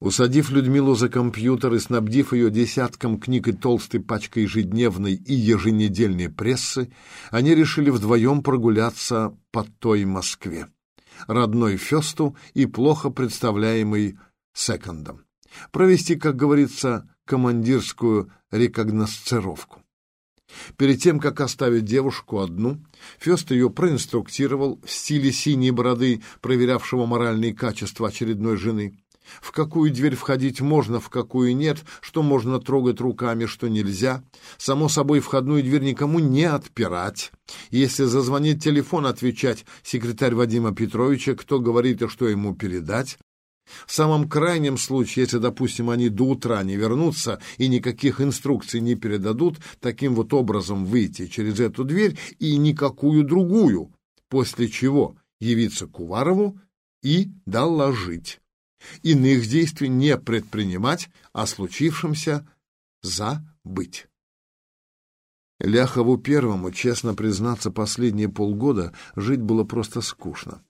Усадив Людмилу за компьютер и снабдив ее десятком книг и толстой пачкой ежедневной и еженедельной прессы, они решили вдвоем прогуляться по той Москве, родной Фесту и плохо представляемой Секондом. Провести, как говорится, командирскую рекогносцировку. Перед тем, как оставить девушку одну, Фест ее проинструктировал в стиле синей бороды, проверявшего моральные качества очередной жены. В какую дверь входить можно, в какую нет, что можно трогать руками, что нельзя. Само собой, входную дверь никому не отпирать. Если зазвонит телефон, отвечать секретарь Вадима Петровича, кто говорит и что ему передать. В самом крайнем случае, если, допустим, они до утра не вернутся и никаких инструкций не передадут, таким вот образом выйти через эту дверь и никакую другую, после чего явиться к Уварову и доложить. Иных действий не предпринимать, а случившемся забыть. Ляхову первому, честно признаться, последние полгода жить было просто скучно.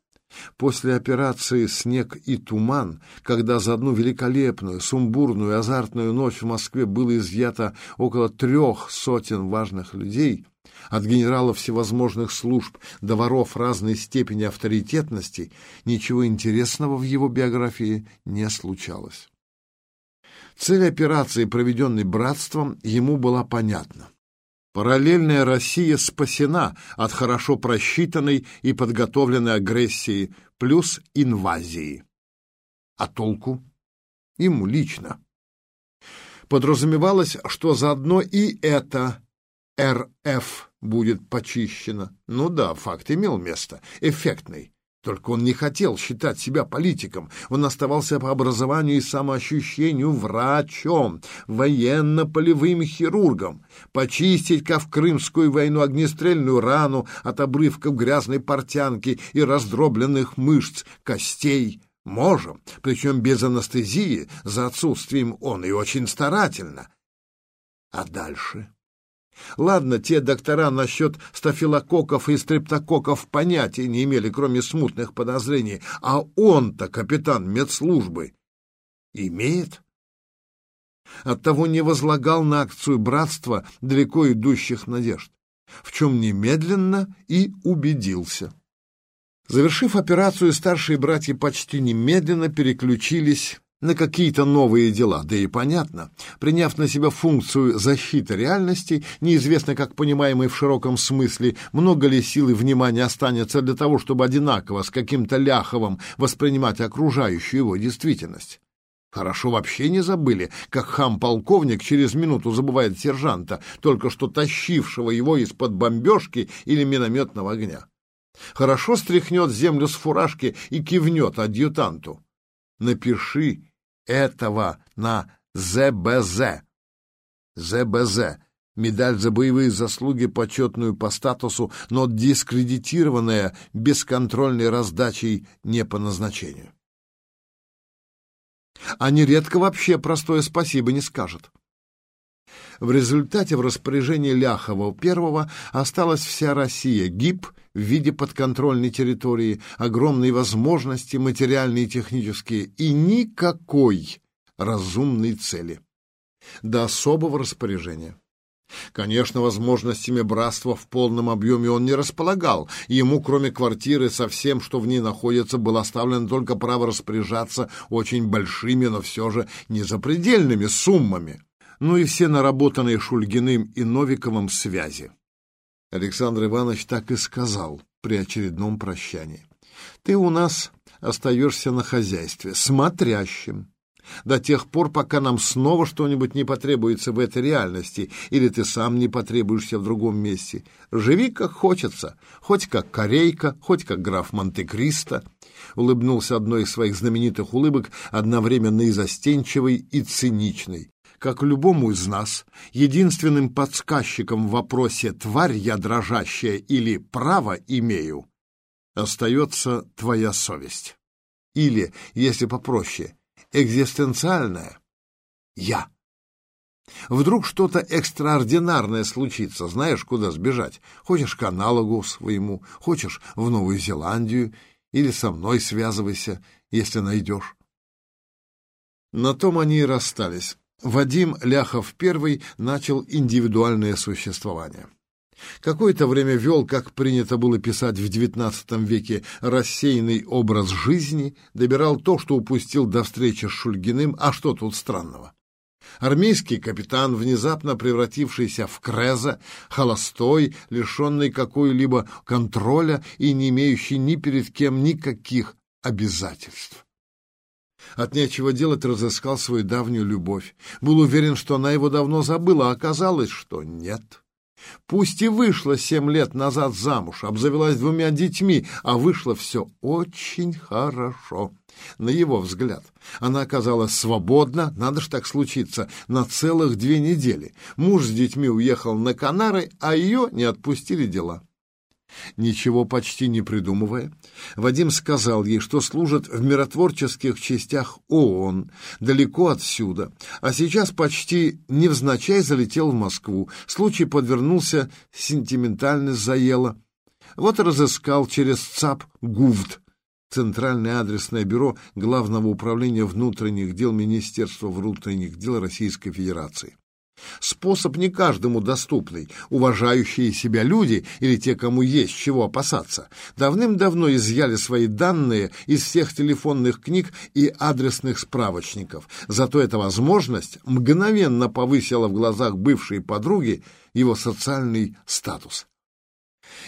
После операции «Снег и туман», когда за одну великолепную, сумбурную, азартную ночь в Москве было изъято около трех сотен важных людей, от генералов всевозможных служб до воров разной степени авторитетности, ничего интересного в его биографии не случалось. Цель операции, проведенной братством, ему была понятна. Параллельная Россия спасена от хорошо просчитанной и подготовленной агрессии плюс инвазии. А толку? Ему лично. Подразумевалось, что заодно и это РФ будет почищено. Ну да, факт имел место. Эффектный. Только он не хотел считать себя политиком. Он оставался по образованию и самоощущению врачом, военно-полевым хирургом. Почистить, как в Крымскую войну, огнестрельную рану от обрывков грязной портянки и раздробленных мышц, костей можем, причем без анестезии, за отсутствием он и очень старательно. А дальше? Ладно, те доктора насчет стафилококков и стрептококков понятия не имели, кроме смутных подозрений. А он-то, капитан медслужбы, имеет? Оттого не возлагал на акцию братства далеко идущих надежд, в чем немедленно и убедился. Завершив операцию, старшие братья почти немедленно переключились на какие-то новые дела. Да и понятно, приняв на себя функцию защиты реальности, неизвестно, как понимаемый в широком смысле, много ли сил и внимания останется для того, чтобы одинаково с каким-то Ляховым воспринимать окружающую его действительность. Хорошо вообще не забыли, как хам-полковник через минуту забывает сержанта, только что тащившего его из-под бомбежки или минометного огня. Хорошо стряхнет землю с фуражки и кивнет адъютанту. Напиши этого на ЗБЗ. ЗБЗ. Медаль за боевые заслуги, почетную по статусу, но дискредитированная бесконтрольной раздачей не по назначению. Они редко вообще простое спасибо не скажут. В результате в распоряжении Ляхова I осталась вся Россия, ГИП в виде подконтрольной территории, огромные возможности материальные и технические и никакой разумной цели. До особого распоряжения. Конечно, возможностями братства в полном объеме он не располагал. Ему, кроме квартиры со всем, что в ней находится, было оставлено только право распоряжаться очень большими, но все же незапредельными суммами ну и все наработанные Шульгиным и Новиковым связи. Александр Иванович так и сказал при очередном прощании. «Ты у нас остаешься на хозяйстве, смотрящим, до тех пор, пока нам снова что-нибудь не потребуется в этой реальности, или ты сам не потребуешься в другом месте. Живи как хочется, хоть как корейка, хоть как граф Монте-Кристо», улыбнулся одной из своих знаменитых улыбок, одновременно и застенчивой, и циничной как любому из нас, единственным подсказчиком в вопросе «тварь я дрожащая» или «право имею» остается твоя совесть. Или, если попроще, экзистенциальная «я». Вдруг что-то экстраординарное случится, знаешь, куда сбежать. Хочешь к аналогу своему, хочешь в Новую Зеландию, или со мной связывайся, если найдешь. На том они и расстались. Вадим Ляхов I начал индивидуальное существование. Какое-то время вел, как принято было писать в XIX веке, рассеянный образ жизни, добирал то, что упустил до встречи с Шульгиным, а что тут странного? Армейский капитан, внезапно превратившийся в креза, холостой, лишенный какой-либо контроля и не имеющий ни перед кем никаких обязательств. От нечего делать разыскал свою давнюю любовь. Был уверен, что она его давно забыла, а оказалось, что нет. Пусть и вышла семь лет назад замуж, обзавелась двумя детьми, а вышло все очень хорошо. На его взгляд, она оказалась свободна, надо ж так случиться, на целых две недели. Муж с детьми уехал на Канары, а ее не отпустили дела. Ничего почти не придумывая, Вадим сказал ей, что служит в миротворческих частях ООН, далеко отсюда, а сейчас почти невзначай залетел в Москву. Случай подвернулся, сентиментальность заела. Вот разыскал через ЦАП ГУВД, Центральное адресное бюро Главного управления внутренних дел Министерства внутренних дел Российской Федерации. Способ не каждому доступный. Уважающие себя люди или те, кому есть чего опасаться, давным-давно изъяли свои данные из всех телефонных книг и адресных справочников. Зато эта возможность мгновенно повысила в глазах бывшей подруги его социальный статус.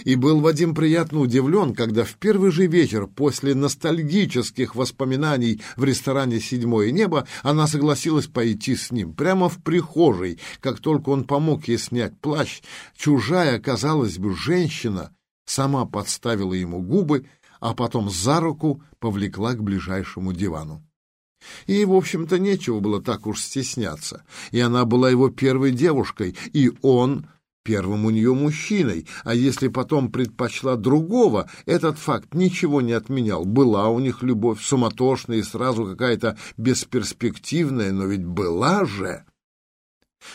И был Вадим приятно удивлен, когда в первый же вечер после ностальгических воспоминаний в ресторане «Седьмое небо» она согласилась пойти с ним. Прямо в прихожей, как только он помог ей снять плащ, чужая, казалось бы, женщина сама подставила ему губы, а потом за руку повлекла к ближайшему дивану. И, в общем-то, нечего было так уж стесняться. И она была его первой девушкой, и он первым у нее мужчиной, а если потом предпочла другого, этот факт ничего не отменял. Была у них любовь суматошная и сразу какая-то бесперспективная, но ведь была же.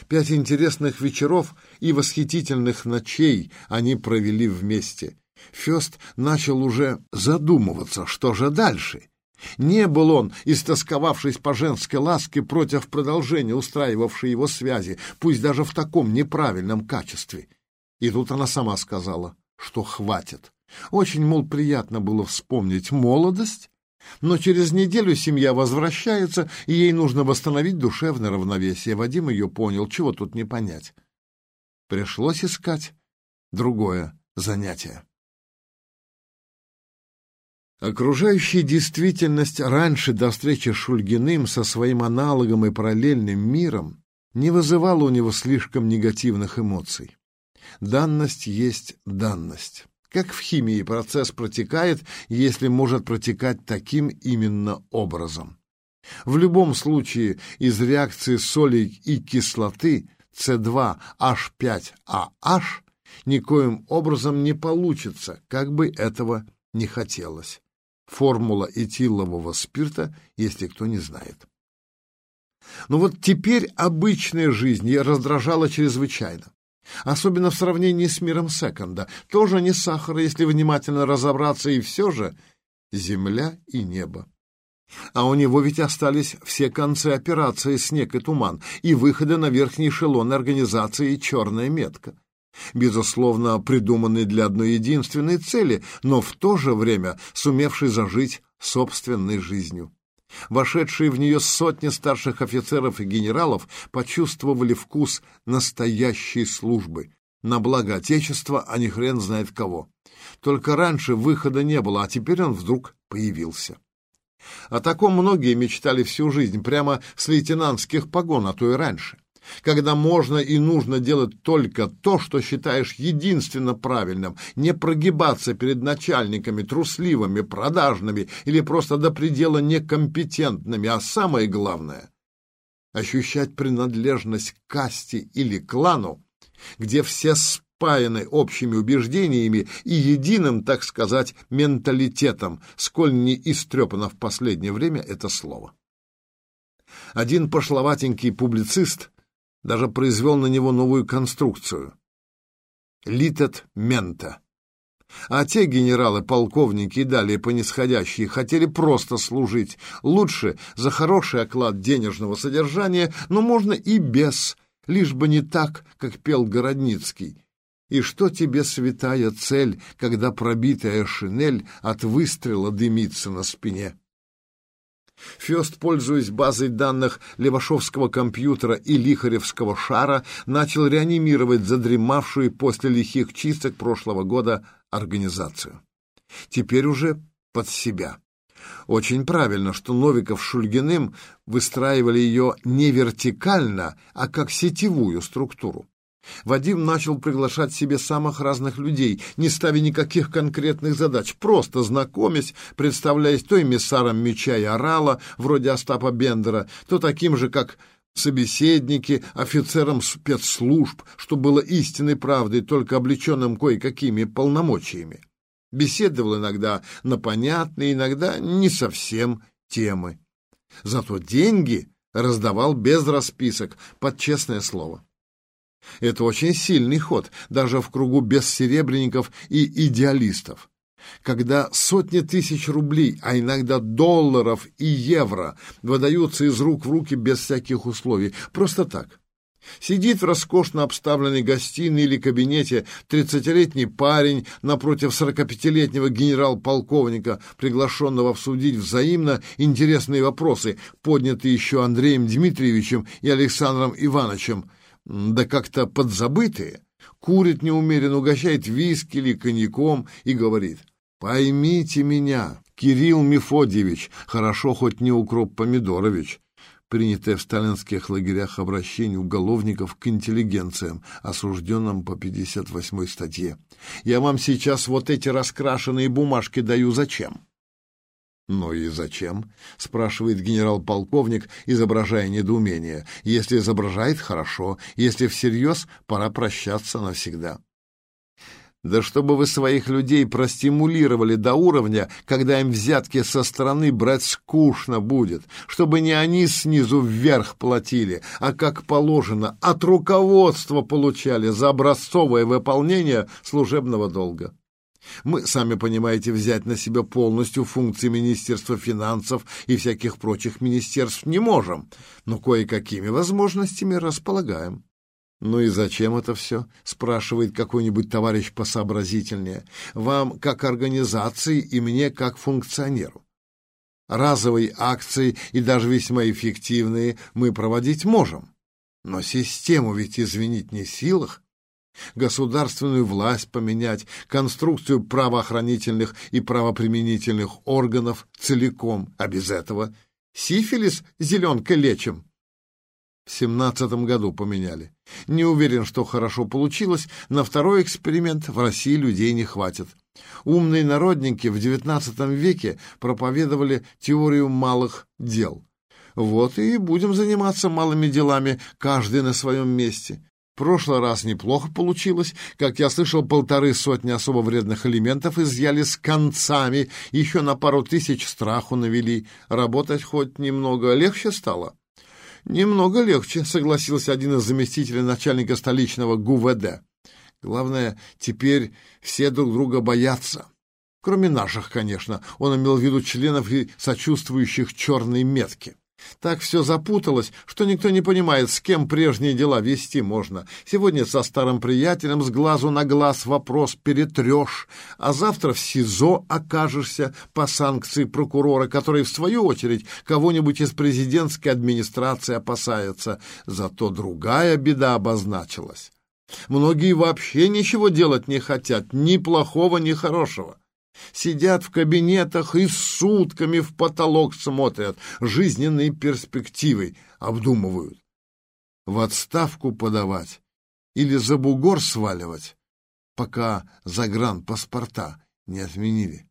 Пять интересных вечеров и восхитительных ночей они провели вместе. Фест начал уже задумываться, что же дальше — не был он, истосковавшись по женской ласке против продолжения устраивавшей его связи, пусть даже в таком неправильном качестве. И тут она сама сказала, что хватит. Очень, мол, приятно было вспомнить молодость, но через неделю семья возвращается, и ей нужно восстановить душевное равновесие. Вадим ее понял, чего тут не понять. Пришлось искать другое занятие. Окружающая действительность раньше до встречи с Шульгиным со своим аналогом и параллельным миром не вызывала у него слишком негативных эмоций. Данность есть данность. Как в химии процесс протекает, если может протекать таким именно образом. В любом случае из реакции соли и кислоты С2H5AH никоим образом не получится, как бы этого не хотелось формула этилового спирта, если кто не знает. Но вот теперь обычная жизнь ее раздражала чрезвычайно. Особенно в сравнении с миром секонда. Тоже не сахар, если внимательно разобраться, и все же земля и небо. А у него ведь остались все концы операции «Снег и туман» и выходы на верхний эшелон организации «Черная метка» безусловно, придуманный для одной единственной цели, но в то же время сумевший зажить собственной жизнью. Вошедшие в нее сотни старших офицеров и генералов почувствовали вкус настоящей службы, на благо Отечества, а не хрен знает кого. Только раньше выхода не было, а теперь он вдруг появился. О таком многие мечтали всю жизнь, прямо с лейтенантских погон, а то и раньше когда можно и нужно делать только то, что считаешь единственно правильным, не прогибаться перед начальниками трусливыми, продажными или просто до предела некомпетентными, а самое главное — ощущать принадлежность к касте или клану, где все спаяны общими убеждениями и единым, так сказать, менталитетом, сколь не истрепано в последнее время это слово. Один пошловатенький публицист — даже произвел на него новую конструкцию. Литет мента. А те генералы, полковники и далее по нисходящей хотели просто служить. Лучше за хороший оклад денежного содержания, но можно и без, лишь бы не так, как пел Городницкий. И что тебе святая цель, когда пробитая шинель от выстрела дымится на спине? Фест, пользуясь базой данных Левашовского компьютера и Лихаревского шара, начал реанимировать задремавшую после лихих чисток прошлого года организацию. Теперь уже под себя. Очень правильно, что Новиков с Шульгиным выстраивали ее не вертикально, а как сетевую структуру. Вадим начал приглашать себе самых разных людей, не ставя никаких конкретных задач, просто знакомясь, представляясь то эмиссаром меча и орала, вроде Остапа Бендера, то таким же, как собеседники, офицером спецслужб, что было истинной правдой, только облеченным кое-какими полномочиями. Беседовал иногда на понятные, иногда не совсем темы. Зато деньги раздавал без расписок, под честное слово. Это очень сильный ход, даже в кругу бессеребренников и идеалистов. Когда сотни тысяч рублей, а иногда долларов и евро выдаются из рук в руки без всяких условий, просто так. Сидит в роскошно обставленной гостиной или кабинете тридцатилетний парень напротив сорокапятилетнего генерал-полковника, приглашенного обсудить взаимно интересные вопросы, поднятые еще Андреем Дмитриевичем и Александром Ивановичем, да как-то подзабытые, курит неумеренно, угощает виски или коньяком и говорит «Поймите меня, Кирилл Мефодьевич, хорошо хоть не Укроп Помидорович», принятое в сталинских лагерях обращение уголовников к интеллигенциям, осужденным по 58 статье. «Я вам сейчас вот эти раскрашенные бумажки даю зачем?» «Ну и зачем?» — спрашивает генерал-полковник, изображая недоумение. «Если изображает, хорошо. Если всерьез, пора прощаться навсегда». Да чтобы вы своих людей простимулировали до уровня, когда им взятки со стороны брать скучно будет, чтобы не они снизу вверх платили, а как положено, от руководства получали за образцовое выполнение служебного долга. Мы, сами понимаете, взять на себя полностью функции Министерства финансов и всяких прочих министерств не можем, но кое-какими возможностями располагаем. «Ну и зачем это все?» — спрашивает какой-нибудь товарищ посообразительнее. «Вам как организации и мне как функционеру. Разовые акции и даже весьма эффективные мы проводить можем. Но систему ведь изменить не в силах государственную власть поменять, конструкцию правоохранительных и правоприменительных органов целиком, а без этого сифилис зеленкой лечим. В семнадцатом году поменяли. Не уверен, что хорошо получилось, на второй эксперимент в России людей не хватит. Умные народники в XIX веке проповедовали теорию малых дел. Вот и будем заниматься малыми делами, каждый на своем месте прошлый раз неплохо получилось. Как я слышал, полторы сотни особо вредных элементов изъяли с концами, еще на пару тысяч страху навели. Работать хоть немного легче стало? Немного легче, согласился один из заместителей начальника столичного ГУВД. Главное, теперь все друг друга боятся. Кроме наших, конечно. Он имел в виду членов и сочувствующих черной метки. Так все запуталось, что никто не понимает, с кем прежние дела вести можно. Сегодня со старым приятелем с глазу на глаз вопрос перетрешь, а завтра в СИЗО окажешься по санкции прокурора, который, в свою очередь, кого-нибудь из президентской администрации опасается. Зато другая беда обозначилась. Многие вообще ничего делать не хотят, ни плохого, ни хорошего. Сидят в кабинетах и сутками в потолок смотрят, жизненные перспективы обдумывают. В отставку подавать или за бугор сваливать, пока загранпаспорта не отменили.